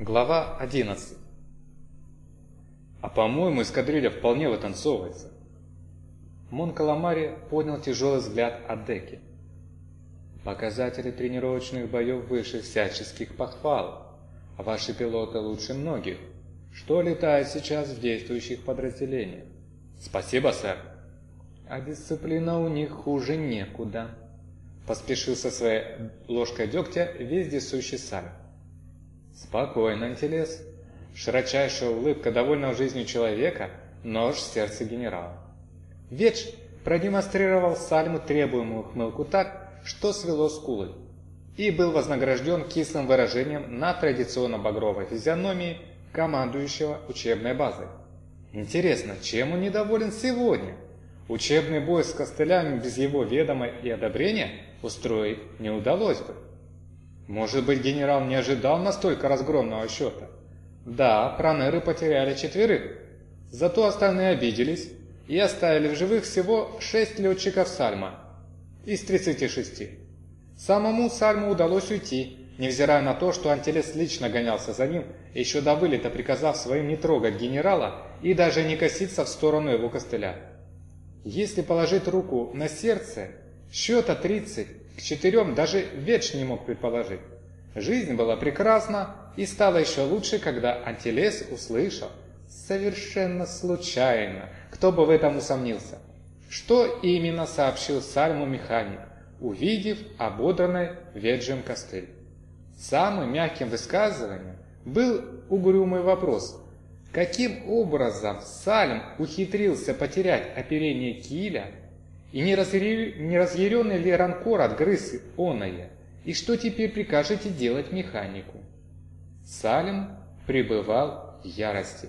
Глава 11 «А по-моему, эскадрилья вполне вытанцовывается». Мон Каламари поднял тяжелый взгляд от деки. «Показатели тренировочных боев выше всяческих похвал. А ваши пилоты лучше многих. Что летает сейчас в действующих подразделениях?» «Спасибо, сэр». «А дисциплина у них хуже некуда», — поспешил со своей ложкой дегтя вездесущий сэр. «Спокойно, Антилес». Широчайшая улыбка довольного жизнью человека, нож в сердце генерала. Ветч продемонстрировал Сальму требуемую ухмылку так, что свело скулы, и был вознагражден кислым выражением на традиционно багровой физиономии командующего учебной базой. Интересно, чем он недоволен сегодня? Учебный бой с костылями без его ведома и одобрения устроить не удалось бы. Может быть, генерал не ожидал настолько разгромного счета? Да, пронеры потеряли четверых. Зато остальные обиделись и оставили в живых всего шесть летчиков Сальма из 36. Самому Сальму удалось уйти, невзирая на то, что Антилес лично гонялся за ним, еще до вылета приказав своим не трогать генерала и даже не коситься в сторону его костыля. Если положить руку на сердце, счета 30 к четырем даже Ветч не мог предположить. Жизнь была прекрасна и стала еще лучше, когда Антилес услышал, совершенно случайно, кто бы в этом усомнился, что именно сообщил Сальму механик, увидев ободранный Веджем костыль. Самым мягким высказыванием был угрюмый вопрос, каким образом Сальм ухитрился потерять оперение киля и не, разъяренный ли ранкор отгрыз оное? И что теперь прикажете делать механику? Салим пребывал в ярости.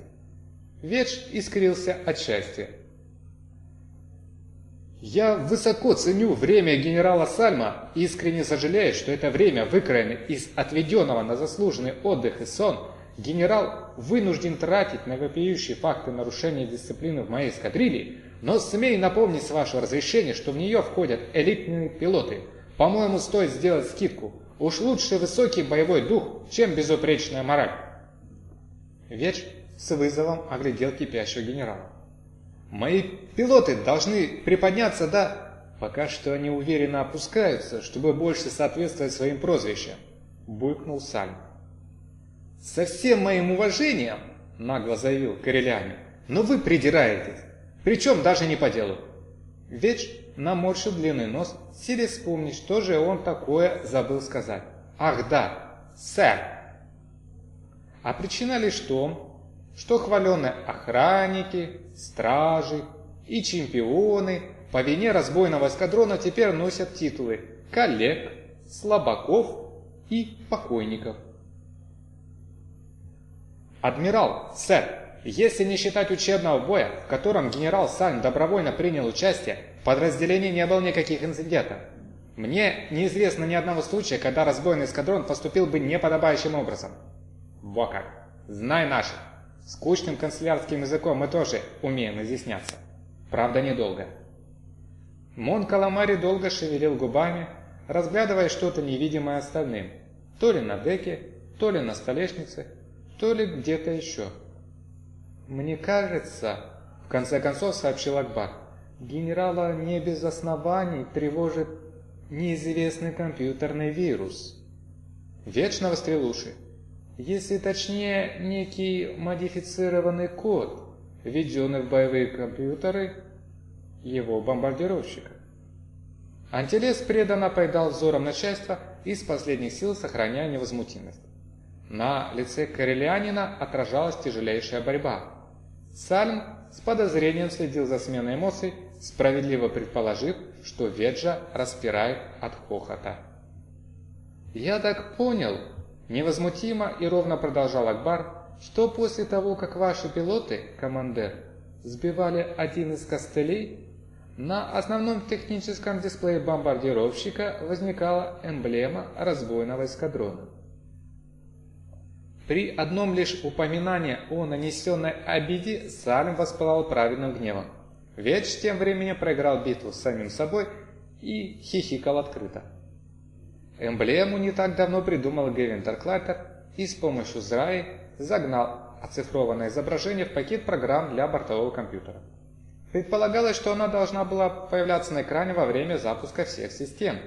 Ветш искрился от счастья. Я высоко ценю время генерала Сальма и искренне сожалею, что это время выкроено из отведенного на заслуженный отдых и сон, генерал вынужден тратить на вопиющие факты нарушения дисциплины в моей эскадрилье, но смею напомнить с вашего разрешения, что в нее входят элитные пилоты. По-моему, стоит сделать скидку. Уж лучше высокий боевой дух, чем безупречная мораль. Ветч с вызовом оглядел кипящего генерала. Мои пилоты должны приподняться до... Пока что они уверенно опускаются, чтобы больше соответствовать своим прозвищам, буркнул Сальм. «Со всем моим уважением», — нагло заявил Кореляне, — «но вы придираетесь. Причем даже не по делу. Веч наморщил длинный нос, силясь вспомнить, что же он такое забыл сказать. Ах да, сэр. А причина лишь в том, что хваленные охранники, стражи и чемпионы по вине разбойного эскадрона теперь носят титулы коллег, слабаков и покойников. «Адмирал, сэр!» Если не считать учебного боя, в котором генерал Сальм добровольно принял участие, в подразделении не было никаких инцидентов. Мне неизвестно ни одного случая, когда разбойный эскадрон поступил бы неподобающим образом. Во как! Знай наших! Скучным канцелярским языком мы тоже умеем изъясняться. Правда, недолго. Мон Каламари долго шевелил губами, разглядывая что-то невидимое остальным. То ли на деке, то ли на столешнице, то ли где-то еще. «Мне кажется», — в конце концов сообщил Акбар, «генерала не без оснований тревожит неизвестный компьютерный вирус». Вечно вострел уши. Если точнее, некий модифицированный код, введенный в боевые компьютеры его бомбардировщика. Антилес преданно поедал взором начальства и с последних сил сохраняя невозмутимость. На лице Карелианина отражалась тяжелейшая борьба. Сальм с подозрением следил за сменой эмоций, справедливо предположив, что Веджа распирает от хохота. «Я так понял», – невозмутимо и ровно продолжал Акбар, «что после того, как ваши пилоты, командир, сбивали один из костылей, на основном техническом дисплее бомбардировщика возникала эмблема разбойного эскадрона. При одном лишь упоминании о нанесенной обиде Салем воспылал праведным гневом. Ветч тем временем проиграл битву с самим собой и хихикал открыто. Эмблему не так давно придумал Гевин Тарклайтер и с помощью ЗРАИ загнал оцифрованное изображение в пакет программ для бортового компьютера. Предполагалось, что она должна была появляться на экране во время запуска всех систем.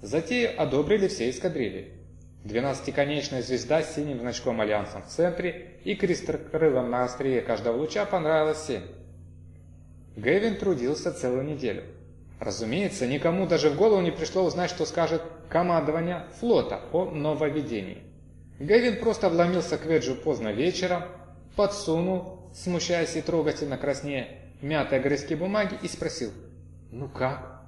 Затею одобрили все эскадрильи. Двенадцатиконечная звезда с синим значком Альянса в центре и крестокрылом на острие каждого луча понравилось всем. Гэвин трудился целую неделю. Разумеется, никому даже в голову не пришло узнать, что скажет командование флота о нововведении. Гэвин просто вломился к Веджу поздно вечером, подсунул, смущаясь и трогательно краснея, мятые огрызки бумаги и спросил «Ну как?».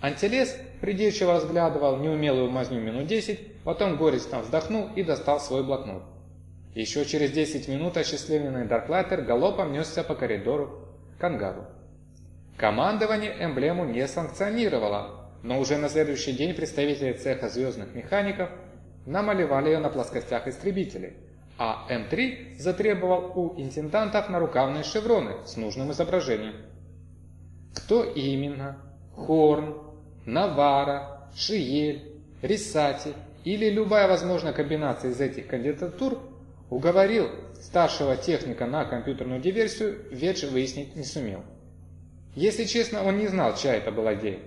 Антилес придирчиво разглядывал неумелую мазню минут десять, потом горестно вздохнул и достал свой блокнот. Еще через десять минут осчастливленный Дарклайтер галопом несся по коридору к ангару. Командование эмблему не санкционировало, но уже на следующий день представители цеха звездных механиков намалевали ее на плоскостях истребителей, а М3 затребовал у интендантов нарукавные шевроны с нужным изображением. Кто именно? Хорн, Навара, Шиель, Рисати или любая возможная комбинация из этих кандидатур уговорил старшего техника на компьютерную диверсию, Ведж выяснить не сумел. Если честно, он не знал, чья это была идея.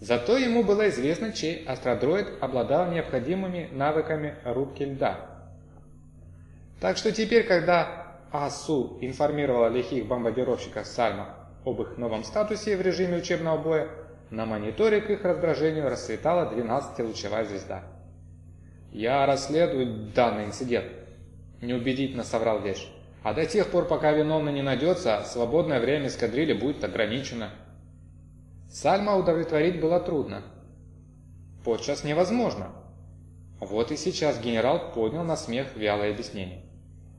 Зато ему было известно, чей астродроид обладал необходимыми навыками рубки льда. Так что теперь, когда АСУ информировала лихих бомбардировщиков Сальма об их новом статусе в режиме учебного боя, на мониторе к их раздражению расцветала 12-лучевая звезда. «Я расследую данный инцидент», – неубедительно соврал Веш. А до тех пор, пока виновный не найдется, свободное время эскадрильи будет ограничено. Сальма удовлетворить было трудно. Подчас невозможно. Вот и сейчас генерал поднял на смех вялое объяснение.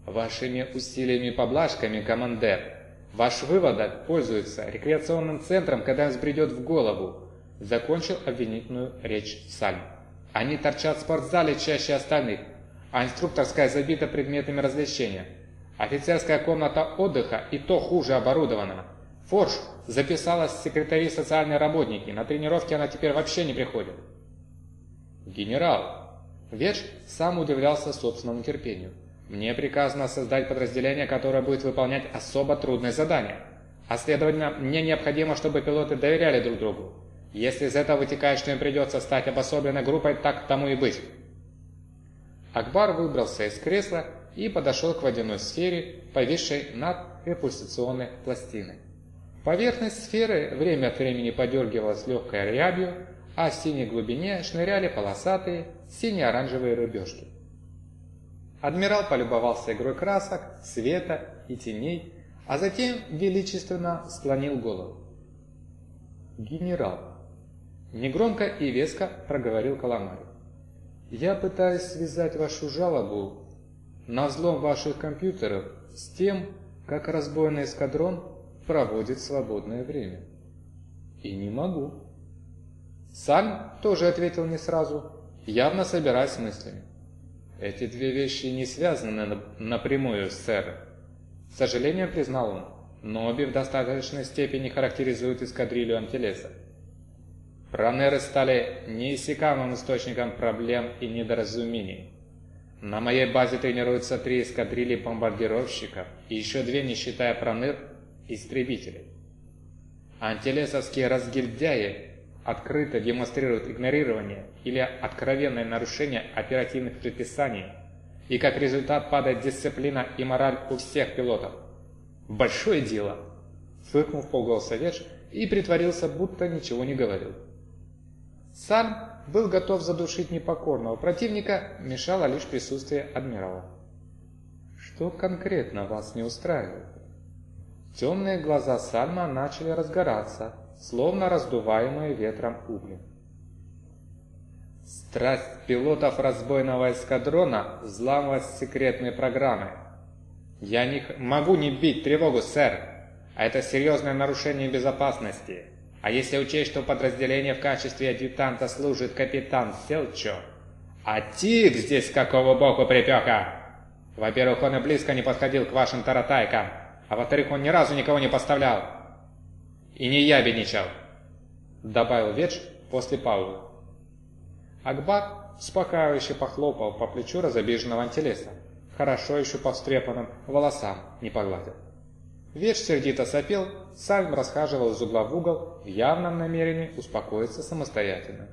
Вашими усилиями-поблажками, командир, ваш выводок пользуется рекреационным центром, когда взбредет в голову, закончил обвинительную речь Сальм. Они торчат в спортзале чаще остальных, а инструкторская забита предметами развлечения – Офицерская комната отдыха и то хуже оборудована. Форш записалась в секретари социальной работники, на тренировки она теперь вообще не приходит. Генерал. Ведж сам удивлялся собственному терпению. Мне приказано создать подразделение, которое будет выполнять особо трудные задания. А следовательно, мне необходимо, чтобы пилоты доверяли друг другу. Если из этого вытекает, что им придется стать обособленной группой, так тому и быть. Акбар выбрался из кресла и подошел к водяной сфере, повисшей над репульсационной пластиной. Поверхность сферы время от времени подергивалась легкой рябью, а в синей глубине шныряли полосатые сине-оранжевые рыбешки. Адмирал полюбовался игрой красок, света и теней, а затем величественно склонил голову. «Генерал!» Негромко и веско проговорил Каламарь. «Я пытаюсь связать вашу жалобу на взлом ваших компьютеров с тем, как разбойный эскадрон проводит свободное время. И не могу. Сальм тоже ответил не сразу, явно собираясь мыслями. Эти две вещи не связаны напрямую, сэр. С сожалением признал он, но обе в достаточной степени характеризуют эскадрилью Антилеса. Пронеры стали неиссякаемым источником проблем и недоразумений. На моей базе тренируются три эскадрильи бомбардировщиков и еще две, не считая проныр, истребителей. Антилесовские разгильдяи открыто демонстрируют игнорирование или откровенное нарушение оперативных предписаний, и как результат падает дисциплина и мораль у всех пилотов. Большое дело! Фыркнул в полголоса Ведж и притворился, будто ничего не говорил. Сам был готов задушить непокорного противника, мешало лишь присутствие адмирала. «Что конкретно вас не устраивает?» Темные глаза Сальма начали разгораться, словно раздуваемые ветром угли. Страсть пилотов разбойного эскадрона взламывать секретные программы. Я не могу не бить тревогу, сэр, а это серьезное нарушение безопасности. А если учесть, что подразделение в качестве адъютанта служит капитан Селчо, а Тик здесь какого боку припека? Во-первых, он и близко не подходил к вашим таратайкам, а во-вторых, он ни разу никого не поставлял. И не я бедничал, добавил Ведж после паузы. Акбар успокаивающе похлопал по плечу разобиженного антилеса. Хорошо еще по встрепанным волосам не погладил. Веч сердито сопел, Сальм расхаживал из угла в угол в явном намерении успокоиться самостоятельно.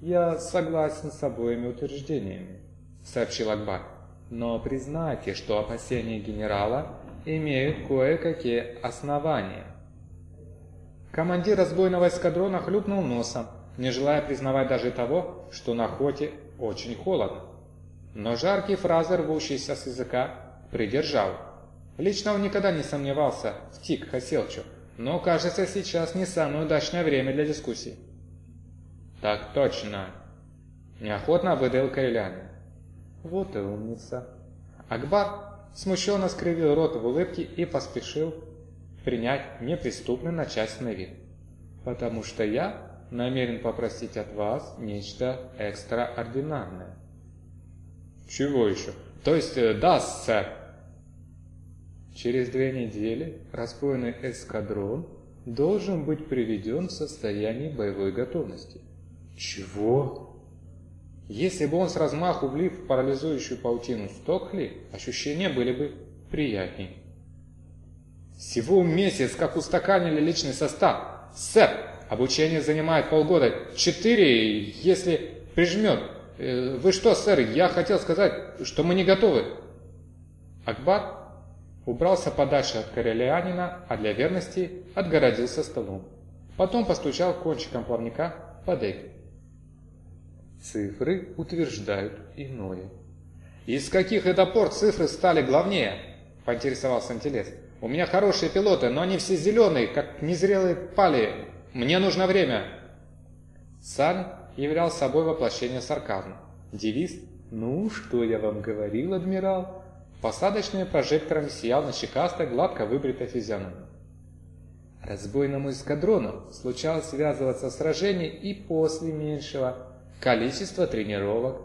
«Я согласен с обоими утверждениями», — сообщил Акбар. «Но признайте, что опасения генерала имеют кое-какие основания». Командир разбойного эскадрона хлюпнул носом, не желая признавать даже того, что на охоте очень холодно. Но жаркие фразы, рвущиеся с языка, придержал. Лично он никогда не сомневался в Тик Хаселчу, но, кажется, сейчас не самое удачное время для дискуссий. «Так точно!» Неохотно выдал Кайляне. «Вот и умница!» Акбар смущенно скривил рот в улыбке и поспешил принять неприступный начальственный вид. «Потому что я намерен попросить от вас нечто экстраординарное». «Чего еще?» «То есть, э, да, сэр!» Через две недели разбойный эскадрон должен быть приведен в состояние боевой готовности. Чего? Если бы он с размаху влив в парализующую паутину Стокли, ощущения были бы приятнее. Всего месяц, как устаканили личный состав. Сэр, обучение занимает полгода. Четыре, если прижмет. Э, вы что, сэр, я хотел сказать, что мы не готовы. Акбар убрался подальше от корелианина, а для верности отгородился столом. Потом постучал кончиком плавника по деке. Цифры утверждают иное. «Из каких это пор цифры стали главнее?» – поинтересовался Антилес. «У меня хорошие пилоты, но они все зеленые, как незрелые пали. Мне нужно время!» Саль являл собой воплощение сарказма. Девиз «Ну, что я вам говорил, адмирал?» Посадочными прожекторами сиял на щекастой, гладко выбритой физиономии. Разбойному эскадрону случалось связываться в сражении и после меньшего количества тренировок.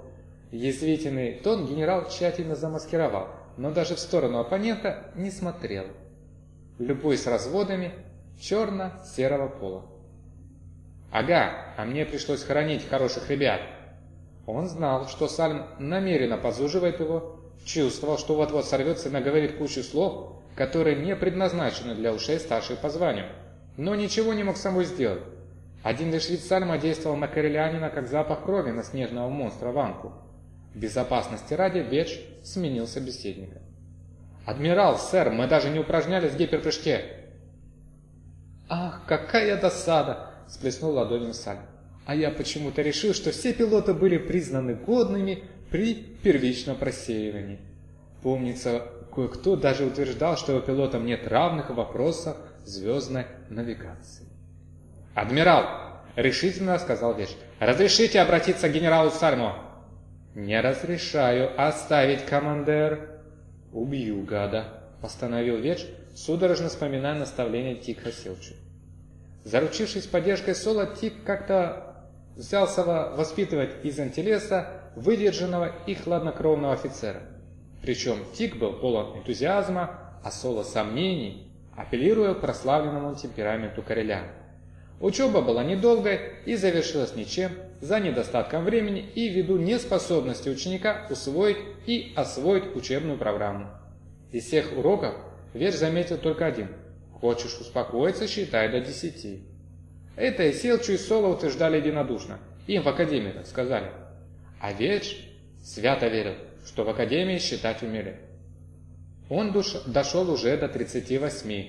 Язвительный тон генерал тщательно замаскировал, но даже в сторону оппонента не смотрел. Любуясь разводами черно-серого пола. «Ага, а мне пришлось хоронить хороших ребят». Он знал, что Сальм намеренно подзуживает его, Чувствовал, что вот-вот сорвется и наговорит кучу слов, которые не предназначены для ушей старших по званию. Но ничего не мог собой сделать. Один лишь вид Сальма действовал на корелянина, как запах крови на снежного монстра Ванку. Безопасности ради Ведж сменил собеседника. «Адмирал, сэр, мы даже не упражнялись в гиперпрыжке!» «Ах, какая досада!» – сплеснул ладонями Сальм. «А я почему-то решил, что все пилоты были признаны годными при первичном просеивании. Помнится, кое-кто даже утверждал, что у пилотам нет равных в вопросах звездной навигации. «Адмирал!» — решительно сказал Веш. «Разрешите обратиться к генералу Сальмо?» «Не разрешаю оставить, командир!» «Убью гада!» — постановил Ведж, судорожно вспоминая наставление Тикха Силчу. Заручившись поддержкой Соло, Тик как-то взялся воспитывать из антилеса выдержанного и хладнокровного офицера. Причем Тик был полон энтузиазма, а Соло сомнений, апеллируя к прославленному темпераменту Кореля. Учеба была недолгой и завершилась ничем, за недостатком времени и ввиду неспособности ученика усвоить и освоить учебную программу. Из всех уроков Верш заметил только один. Хочешь успокоиться, считай до десяти. Это и Селчу и Соло утверждали единодушно. Им в академии так сказали. А Веч свято верил, что в академии считать умели. Он душ... дошел уже до 38.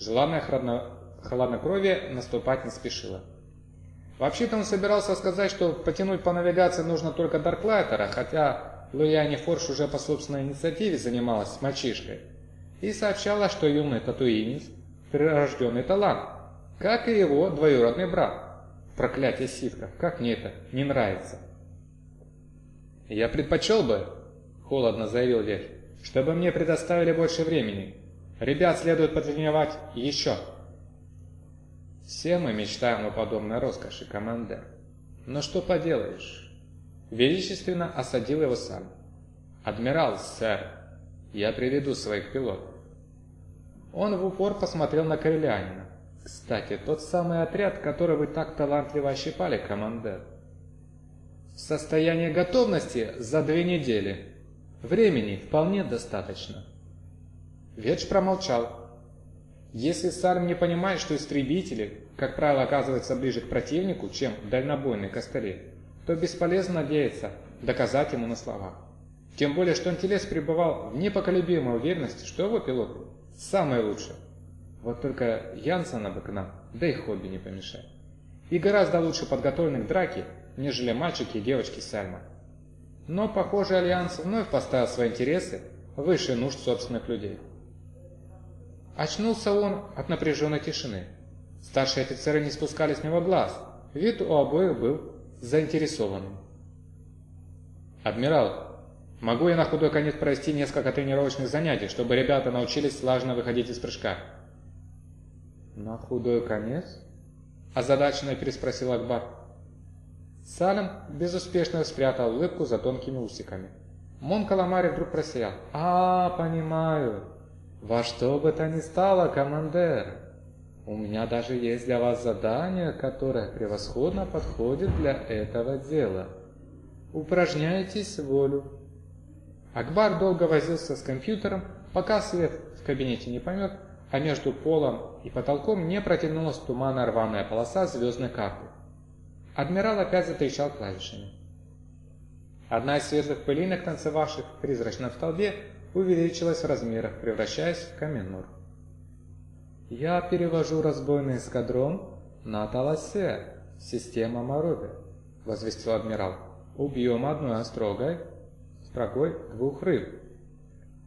Желанное хладно... хладнокровие наступать не спешило. Вообще-то он собирался сказать, что потянуть по навигации нужно только Дарклайтера, хотя Луяни Форш уже по собственной инициативе занималась с мальчишкой. И сообщала, что юный татуинец – прирожденный талант, как и его двоюродный брат. Проклятие ситка, как мне это не нравится. «Я предпочел бы», — холодно заявил Вех, — «чтобы мне предоставили больше времени. Ребят следует потренировать еще». «Все мы мечтаем о подобной роскоши, командир. Но что поделаешь?» Величественно осадил его сам. «Адмирал, сэр, я приведу своих пилотов». Он в упор посмотрел на Корелянина. «Кстати, тот самый отряд, который вы так талантливо ощипали, командир». В состоянии готовности за две недели. Времени вполне достаточно. Ветч промолчал. Если Сарм не понимает, что истребители, как правило, оказываются ближе к противнику, чем дальнобойные костыли, то бесполезно надеяться доказать ему на словах. Тем более, что Антилес пребывал в непоколебимой уверенности, что его пилот самый лучший. Вот только Янсена бы к нам, да и хобби не помешает. И гораздо лучше подготовлены к драке, нежели мальчики и девочки Сальма. Но, похоже, Альянс вновь поставил свои интересы выше нужд собственных людей. Очнулся он от напряженной тишины. Старшие офицеры не спускали с него глаз. Вид у обоих был заинтересованным. «Адмирал, могу я на худой конец провести несколько тренировочных занятий, чтобы ребята научились слаженно выходить из прыжка?» «На худой конец?» – озадаченно переспросил Акбар. Салем безуспешно спрятал улыбку за тонкими усиками. Мон Каламари вдруг просиял. «А, понимаю. Во что бы то ни стало, командир, у меня даже есть для вас задание, которое превосходно подходит для этого дела. Упражняйтесь волю. Акбар долго возился с компьютером, пока свет в кабинете не померк, а между полом и потолком не протянулась туманная рваная полоса звездной карты. Адмирал опять затрещал клавишами. Одна из светлых пылинок, танцевавших в призрачном столбе, увеличилась в размерах, превращаясь в Каменнур. «Я перевожу разбойный эскадрон на Таласе, система Маруби», — возвестил адмирал. «Убьем одной острогой, строгой двух рыб».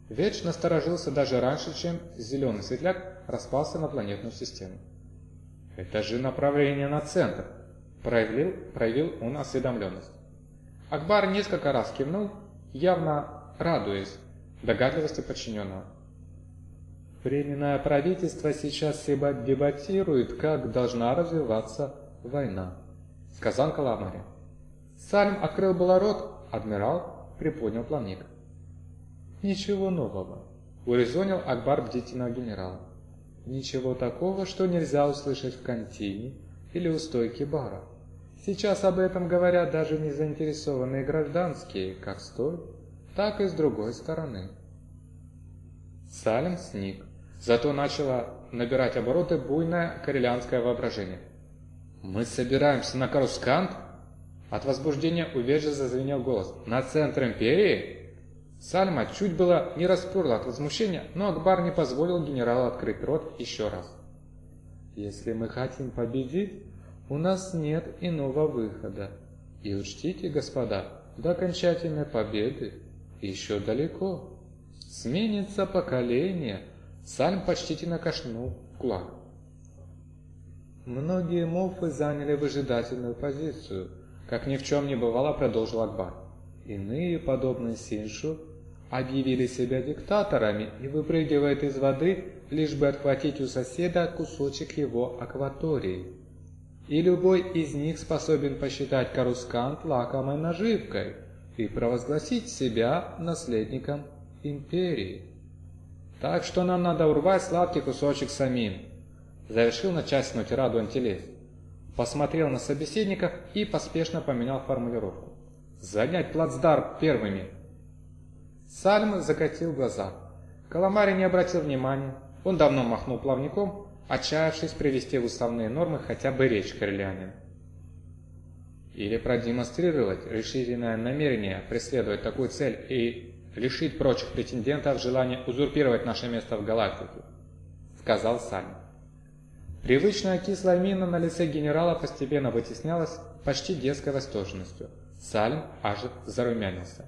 Веч насторожился даже раньше, чем зеленый светляк распался на планетную систему. «Это же направление на центр», — проявил, проявил он осведомленность. Акбар несколько раз кивнул, явно радуясь, догадливости подчиненного. Временное правительство сейчас дебатирует, как должна развиваться война, сказал Каламари. Сальм открыл было рот, адмирал приподнял плавник. Ничего нового, урезонил Акбар бдительного генерала. Ничего такого, что нельзя услышать в кантине или у стойки бара. Сейчас об этом говорят даже не заинтересованные гражданские, как с той, так и с другой стороны. Салем сник, зато начало набирать обороты буйное карелианское воображение. «Мы собираемся на Карускант?» От возбуждения у Веджа зазвенел голос. «На центр империи?» Сальма чуть было не расперла от возмущения, но Акбар не позволил генералу открыть рот еще раз. «Если мы хотим победить, у нас нет иного выхода. И учтите, господа, до окончательной победы еще далеко. Сменится поколение. Сальм почтительно кашнул в кулак. Многие мофы заняли выжидательную позицию. Как ни в чем не бывало, продолжил Акбар. Иные, подобные Синшу, объявили себя диктаторами и выпрыгивают из воды, лишь бы отхватить у соседа кусочек его акватории. И любой из них способен посчитать Карускант лакомой наживкой – и провозгласить себя наследником империи. Так что нам надо урвать сладкий кусочек самим. Завершил начальственную тираду Антилес. Посмотрел на собеседников и поспешно поменял формулировку. Занять плацдарм первыми. Сальм закатил глаза. Каламари не обратил внимания. Он давно махнул плавником, отчаявшись привести в уставные нормы хотя бы речь коррелянина или продемонстрировать решительное намерение преследовать такую цель и лишить прочих претендентов желания узурпировать наше место в галактике, сказал Сальм. Привычная кислая мина на лице генерала постепенно вытеснялась почти детской восторженностью. Сальм аж зарумянился.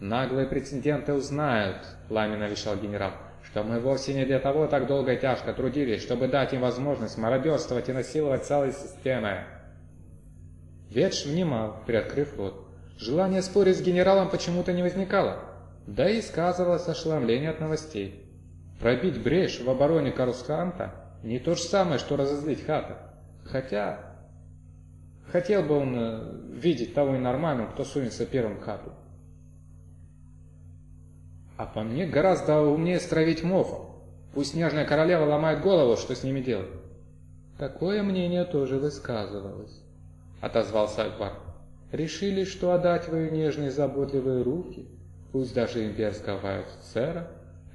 «Наглые претенденты узнают», – пламенно вещал генерал, – «что мы вовсе не для того так долго и тяжко трудились, чтобы дать им возможность мародерствовать и насиловать целые системы. Ветш внимал, приоткрыв рот. Желание спорить с генералом почему-то не возникало, да и сказывалось ошеломление от новостей. Пробить брешь в обороне Карусканта не то же самое, что разозлить Хата. Хотя... Хотел бы он э, видеть того ненормального, кто сунется первым Хату. А по мне гораздо умнее стравить мофов. Пусть снежная королева ломает голову, что с ними делать. Такое мнение тоже высказывалось отозвался Акбар. решили, что отдать в ее нежные заботливые руки, пусть даже имперского офицера,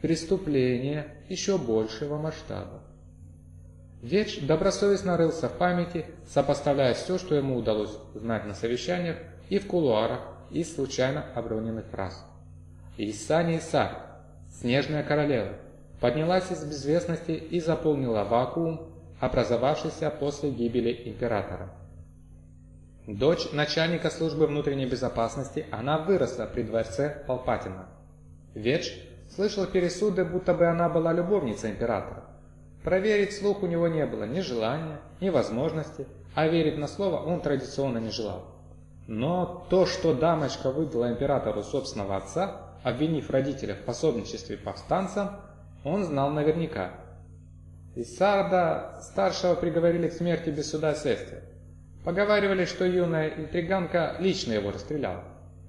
преступление еще большего масштаба. Веч добросовестно рылся в памяти, сопоставляя все, что ему удалось узнать на совещаниях и в кулуарах из случайно оброненных фраз. Исани Исар, снежная королева, поднялась из безвестности и заполнила вакуум, образовавшийся после гибели императора. Дочь начальника службы внутренней безопасности, она выросла при дворце Палпатина. Веч слышал пересуды, будто бы она была любовницей императора. Проверить слух у него не было ни желания, ни возможности, а верить на слово он традиционно не желал. Но то, что дамочка выдала императору собственного отца, обвинив родителя в пособничестве повстанцам, он знал наверняка. Исарда старшего приговорили к смерти без суда и следствия. Поговаривали, что юная интриганка лично его расстреляла.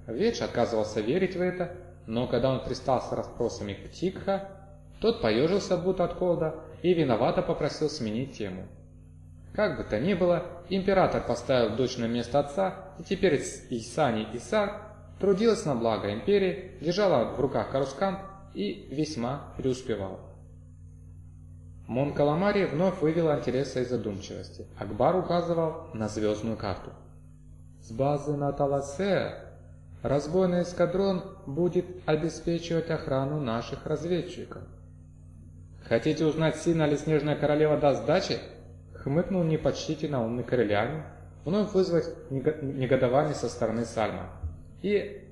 Веч отказывался верить в это, но когда он пристал с расспросами к Тикха, тот поежился будто от холода и виновато попросил сменить тему. Как бы то ни было, император поставил дочь на место отца, и теперь Исани Исар трудилась на благо империи, держала в руках Карускант и весьма преуспевала. Мон Каламари вновь вывел интереса и задумчивости. Акбар указывал на звездную карту. С базы на Таласе разбойный эскадрон будет обеспечивать охрану наших разведчиков. Хотите узнать, сильно ли Снежная Королева даст сдачи? Хмыкнул непочтительно умный королянин, вновь вызвать негодование со стороны Сальма. И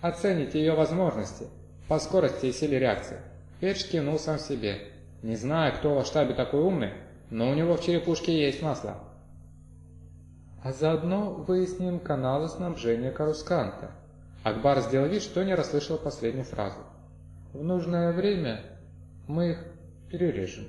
оцените ее возможности по скорости и силе реакции. Петч кивнул сам себе. Не знаю, кто во штабе такой умный, но у него в черепушке есть масло. А заодно выясним каналы снабжения Карусканта. Акбар сделал вид, что не расслышал последнюю фразу. В нужное время мы их перережем.